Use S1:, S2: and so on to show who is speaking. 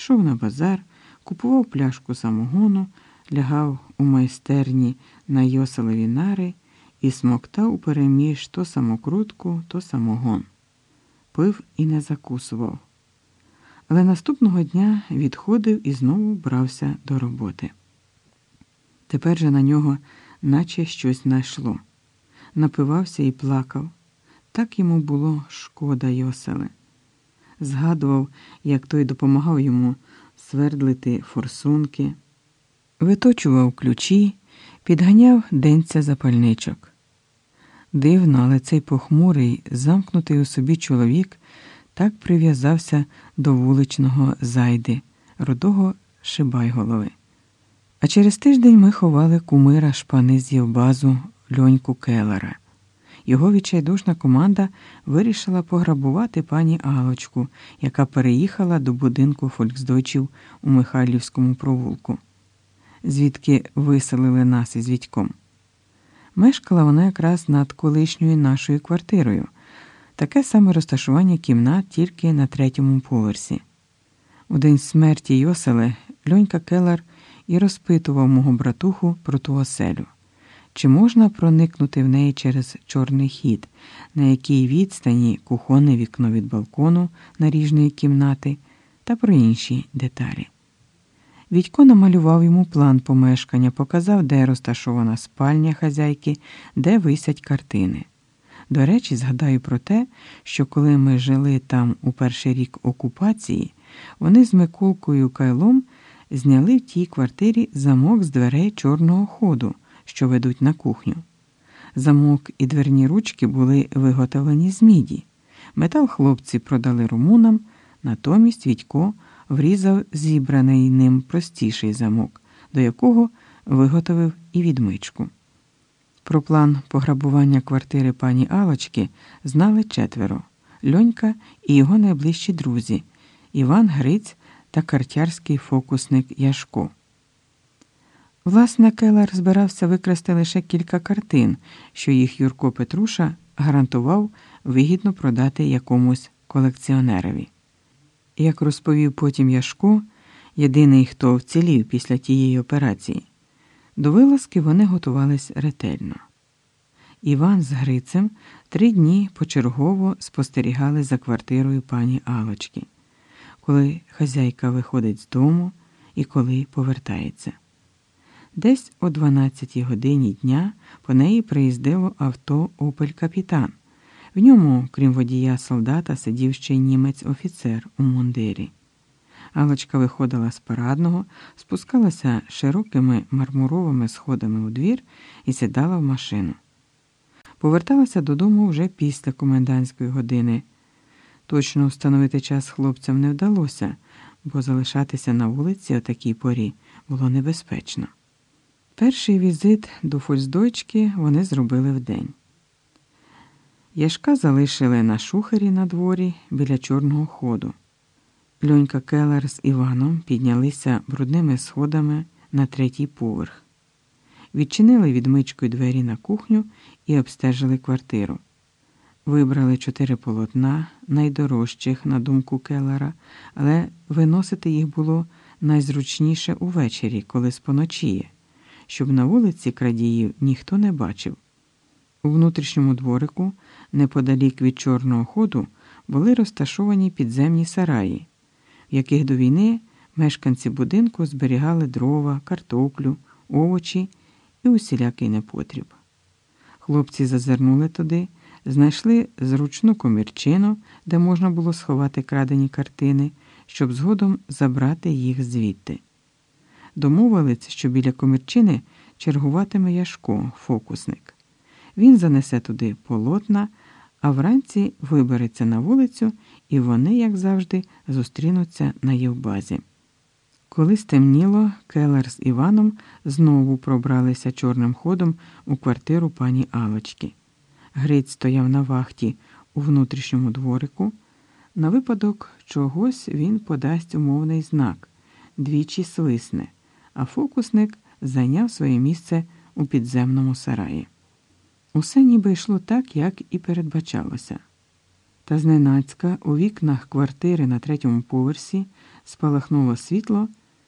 S1: йшов на базар, купував пляшку самогону, лягав у майстерні на йоселеві нари і смоктав у переміж то самокрутку, то самогон. Пив і не закусував. Але наступного дня відходив і знову брався до роботи. Тепер же на нього наче щось найшло. Напивався і плакав. Так йому було шкода Йоселе. Згадував, як той допомагав йому свердлити форсунки, виточував ключі, підганяв денця запальничок. Дивно, але цей похмурий, замкнутий у собі чоловік так прив'язався до вуличного зайди, рудого Шибайголови. А через тиждень ми ховали кумира шпани з Євбазу льоньку Келера. Його відчайдушна команда вирішила пограбувати пані Алочку, яка переїхала до будинку фольксдойчів у Михайлівському провулку, звідки виселили нас із Вітьком. Мешкала вона якраз над колишньою нашою квартирою, таке саме розташування кімнат тільки на третьому поверсі. У день смерті Йоселе Льонька Келер і розпитував мого братуху про ту оселю. Чи можна проникнути в неї через чорний хід, на якій відстані кухонне вікно від балкону наріжної кімнати та про інші деталі? Відько намалював йому план помешкання, показав, де розташована спальня хазяйки, де висять картини. До речі, згадаю про те, що коли ми жили там у перший рік окупації, вони з Миколкою Кайлом зняли в тій квартирі замок з дверей чорного ходу що ведуть на кухню. Замок і дверні ручки були виготовлені з міді. Метал хлопці продали румунам, натомість Відько врізав зібраний ним простіший замок, до якого виготовив і відмичку. Про план пограбування квартири пані Алочки знали четверо льонька і його найближчі друзі Іван Гриць та картярський фокусник Яшко. Власне, Келар збирався викрасти лише кілька картин, що їх Юрко Петруша гарантував вигідно продати якомусь колекціонерові. Як розповів потім Яшко, єдиний, хто вцілів після тієї операції, до вилазки вони готувались ретельно. Іван з Грицем три дні почергово спостерігали за квартирою пані Алочки, коли хазяйка виходить з дому і коли повертається. Десь о 12 годині дня по неї приїздило авто Опель Капітан. В ньому, крім водія солдата, сидів ще й німець офіцер у мундирі. Алочка виходила з парадного, спускалася широкими мармуровими сходами у двір і сідала в машину. Поверталася додому вже після комендантської години. Точно встановити час хлопцям не вдалося, бо залишатися на вулиці о такій порі було небезпечно. Перший візит до Фольсдойчки вони зробили вдень. Яшка залишили на шухері на дворі біля чорного ходу. Льонька Келер з Іваном піднялися брудними сходами на третій поверх, відчинили відмичкою двері на кухню і обстежили квартиру. Вибрали чотири полотна, найдорожчих, на думку Келлера, але виносити їх було найзручніше увечері, коли споночіє щоб на вулиці крадіїв ніхто не бачив. У внутрішньому дворику, неподалік від чорного ходу, були розташовані підземні сараї, в яких до війни мешканці будинку зберігали дрова, картоплю, овочі і усілякий непотріб. Хлопці зазирнули туди, знайшли зручну комірчину, де можна було сховати крадені картини, щоб згодом забрати їх звідти. Домовились, що біля комірчини чергуватиме Яшко, фокусник. Він занесе туди полотна, а вранці вибереться на вулицю, і вони, як завжди, зустрінуться на Євбазі. Коли стемніло, Келер з Іваном знову пробралися чорним ходом у квартиру пані Алочки. Гриць стояв на вахті у внутрішньому дворику. На випадок чогось він подасть умовний знак двічі свисне а фокусник зайняв своє місце у підземному сараї. Усе ніби йшло так, як і передбачалося. Та зненацька у вікнах квартири на третьому поверсі Спалахнуло світло,